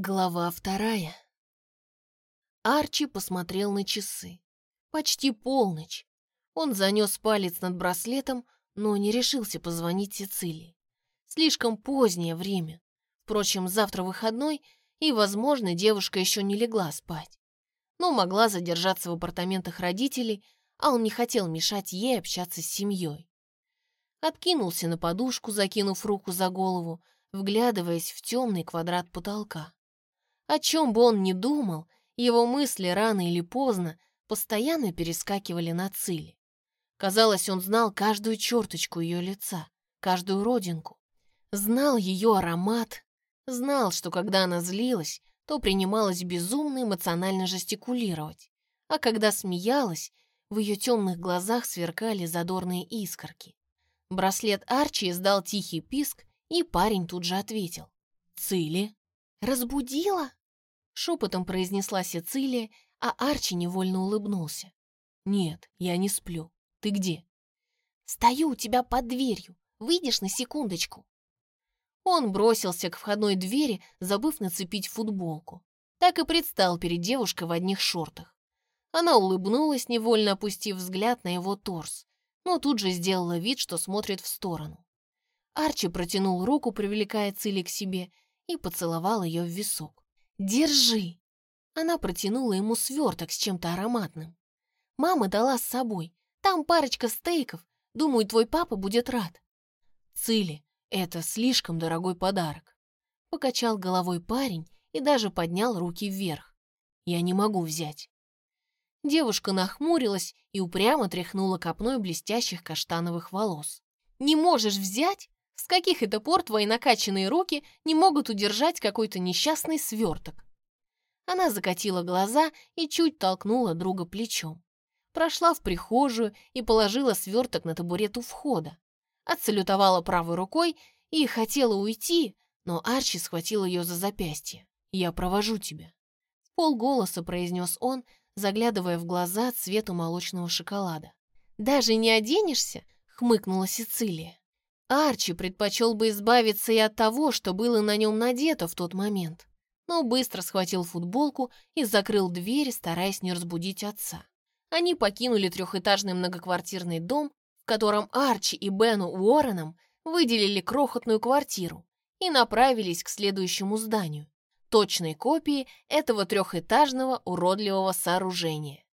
Глава вторая. Арчи посмотрел на часы. Почти полночь. Он занес палец над браслетом, но не решился позвонить Сицилии. Слишком позднее время. Впрочем, завтра выходной, и, возможно, девушка еще не легла спать. Но могла задержаться в апартаментах родителей, а он не хотел мешать ей общаться с семьей. Откинулся на подушку, закинув руку за голову, вглядываясь в темный квадрат потолка. О чем бы он ни думал, его мысли рано или поздно постоянно перескакивали на цели. Казалось, он знал каждую черточку ее лица, каждую родинку. Знал ее аромат, знал, что когда она злилась, то принималась безумно эмоционально жестикулировать, а когда смеялась, в ее темных глазах сверкали задорные искорки. Браслет Арчи издал тихий писк, и парень тут же ответил. «Цили?» «Разбудила?» Шепотом произнесла Сицилия, а Арчи невольно улыбнулся. «Нет, я не сплю. Ты где?» «Стою у тебя под дверью. Выйдешь на секундочку?» Он бросился к входной двери, забыв нацепить футболку. Так и предстал перед девушкой в одних шортах. Она улыбнулась, невольно опустив взгляд на его торс, но тут же сделала вид, что смотрит в сторону. Арчи протянул руку, привлекая Цили к себе, и поцеловал ее в висок. «Держи!» Она протянула ему сверток с чем-то ароматным. «Мама дала с собой. Там парочка стейков. Думаю, твой папа будет рад». «Цили, это слишком дорогой подарок». Покачал головой парень и даже поднял руки вверх. «Я не могу взять». Девушка нахмурилась и упрямо тряхнула копной блестящих каштановых волос. «Не можешь взять? С каких это пор твои накачанные руки не могут удержать какой-то несчастный сверток? Она закатила глаза и чуть толкнула друга плечом. Прошла в прихожую и положила сверток на табурет у входа. Отсалютовала правой рукой и хотела уйти, но Арчи схватил ее за запястье. «Я провожу тебя», — полголоса произнес он, заглядывая в глаза цвету молочного шоколада. «Даже не оденешься?» — хмыкнула Сицилия. Арчи предпочел бы избавиться и от того, что было на нем надето в тот момент, но быстро схватил футболку и закрыл дверь, стараясь не разбудить отца. Они покинули трехэтажный многоквартирный дом, в котором Арчи и Бену Уорреном выделили крохотную квартиру и направились к следующему зданию, точной копии этого трехэтажного уродливого сооружения.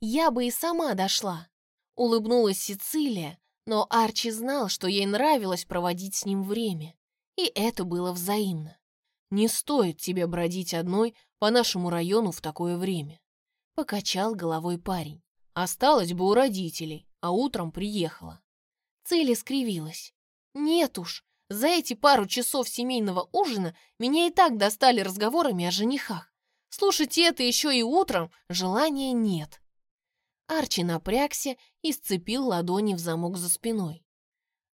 «Я бы и сама дошла», — улыбнулась Сицилия, но Арчи знал, что ей нравилось проводить с ним время, и это было взаимно. «Не стоит тебе бродить одной по нашему району в такое время», — покачал головой парень. «Осталась бы у родителей, а утром приехала». Цели скривилась. «Нет уж, за эти пару часов семейного ужина меня и так достали разговорами о женихах. Слушать это еще и утром желания нет». Арчи напрягся и сцепил ладони в замок за спиной.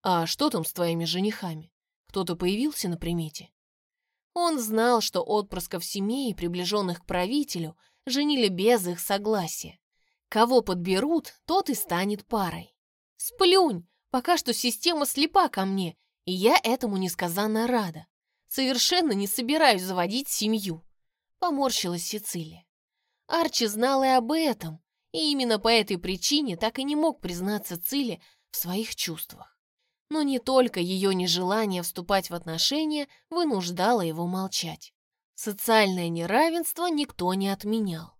«А что там с твоими женихами? Кто-то появился на примете?» Он знал, что отпрысков семей, приближенных к правителю, женили без их согласия. Кого подберут, тот и станет парой. «Сплюнь! Пока что система слепа ко мне, и я этому несказанно рада. Совершенно не собираюсь заводить семью», — поморщилась Сицилия. Арчи знал и об этом, и именно по этой причине так и не мог признаться Циле в своих чувствах. Но не только ее нежелание вступать в отношения вынуждало его молчать. Социальное неравенство никто не отменял.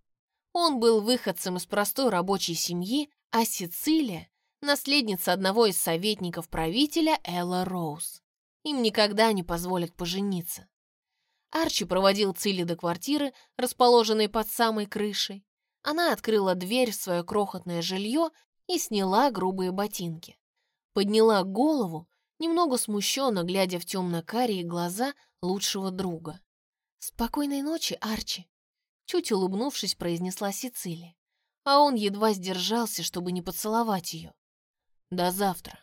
Он был выходцем из простой рабочей семьи, а Сицилия – наследница одного из советников правителя Элла Роуз. Им никогда не позволят пожениться. Арчи проводил Цили до квартиры, расположенной под самой крышей, она открыла дверь в свое крохотное жилье и сняла грубые ботинки. Подняла голову, немного смущенно глядя в темно-карие глаза лучшего друга. «Спокойной ночи, Арчи!» Чуть улыбнувшись, произнесла Сицилия. А он едва сдержался, чтобы не поцеловать ее. «До завтра!»